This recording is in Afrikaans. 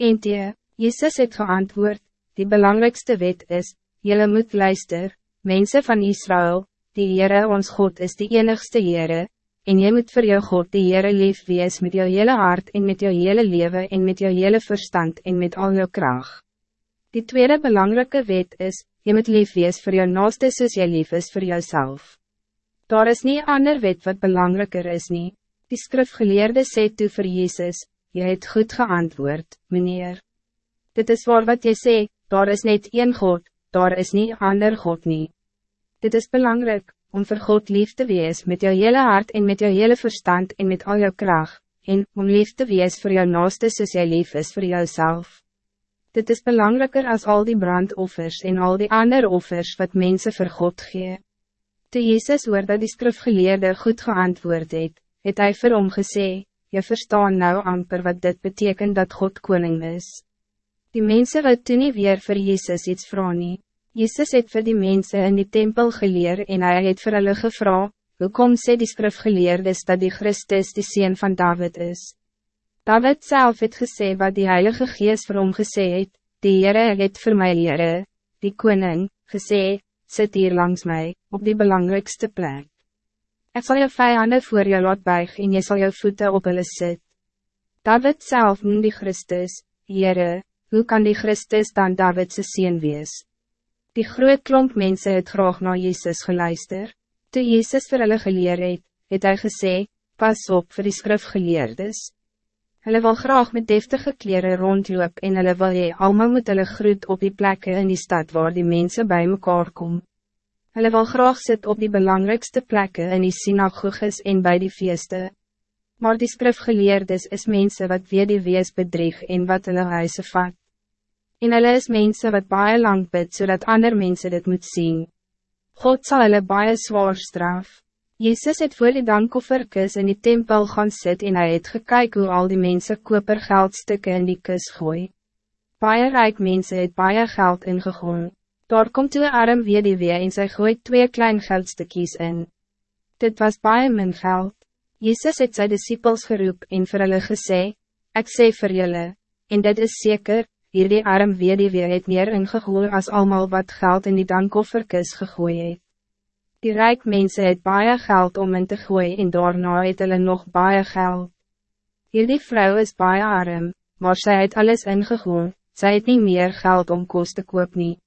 En die, Jezus het geantwoord, die belangrijkste wet is, jullie moet luister, mensen van Israël, die Heere ons God is die enigste Heere, en jy moet voor jou God die Heere lief wees met jou hele hart en met jou hele leven en met jou hele verstand en met al jou kracht. Die tweede belangrijke wet is, je moet lief wees voor jou naaste soos jy lief is voor jouzelf. Daar is niet ander wet wat belangrijker is niet. Die skrifgeleerde sê toe vir Jezus, jy het goed geantwoord, meneer. Dit is waar wat jy sê, daar is net één God, daar is niet ander God niet. Dit is belangrijk, om voor God lief te wees met jou hele hart en met jou hele verstand en met al jou kracht, en om lief te wees voor jou naaste soos jy lief is voor jouzelf. Dit is belangrijker als al die brandoffers en al die andere offers wat mensen voor God gee. Toe Jezus hoor dat die skrifgeleerde goed geantwoord het, het hy vir hom gesê, Je verstaan nou amper wat dit betekent dat God koning is. Die mensen wat toen nie weer voor Jezus iets vraag nie. Jezus het voor die mensen in die tempel geleer en hij het vir hulle gevra, Hoekom sê die skrifgeleerdes dat die Christus die Seen van David is? David zelf het gesê wat die Heilige Geest vir hom gesê het, die Heere het vir my Heere, die Koning, gesê, sit hier langs mij, op die belangrijkste plek. Ik zal je vijanden voor je laat buig en je zal je voeten op hulle sit. David zelf noem die Christus, Heere, hoe kan die Christus dan Davidse sien wees? Die groot klomp mense het graag naar Jezus geluister. Toe Jezus vir hulle geleer het, het hy gesê, pas op vir die skrifgeleerdes. Hulle wil graag met deftige kleren rondloop en hulle wil jy allemaal moet hulle groet op die plekken in die stad waar die mensen bij mekaar komen. Hulle wil graag sit op die belangrijkste plekken in die synagoges en bij die feesten. Maar die skrifgeleerdes is mensen wat weer die wees bedrieg en wat hulle huise vat. En hulle is mensen wat baie lang bid, zodat ander mensen dit moet zien. God zal hulle baie zwaar straf. Jezus het voor die dankofferkes in die tempel gaan sit en hy het gekyk hoe al die mensen koper geldstukken in die kus gooi. Baie rijk mensen het baie geld ingegooi. Daar komt toe arm weer die weer en sy gooit twee klein geldstukjes in. Dit was baie min geld. Jezus het sy disciples geroep en vir hulle gesê, Ek sê vir julle, en dit is zeker, hier die arm weer het meer ingegooi as almal wat geld in die dankofferkis gegooi het. Die rijk mensen het baie geld om in te gooien en daarna het hulle nog baie geld. Hier die vrou is baie arm, maar zij het alles ingegooi, zij het niet meer geld om kost te koop nie.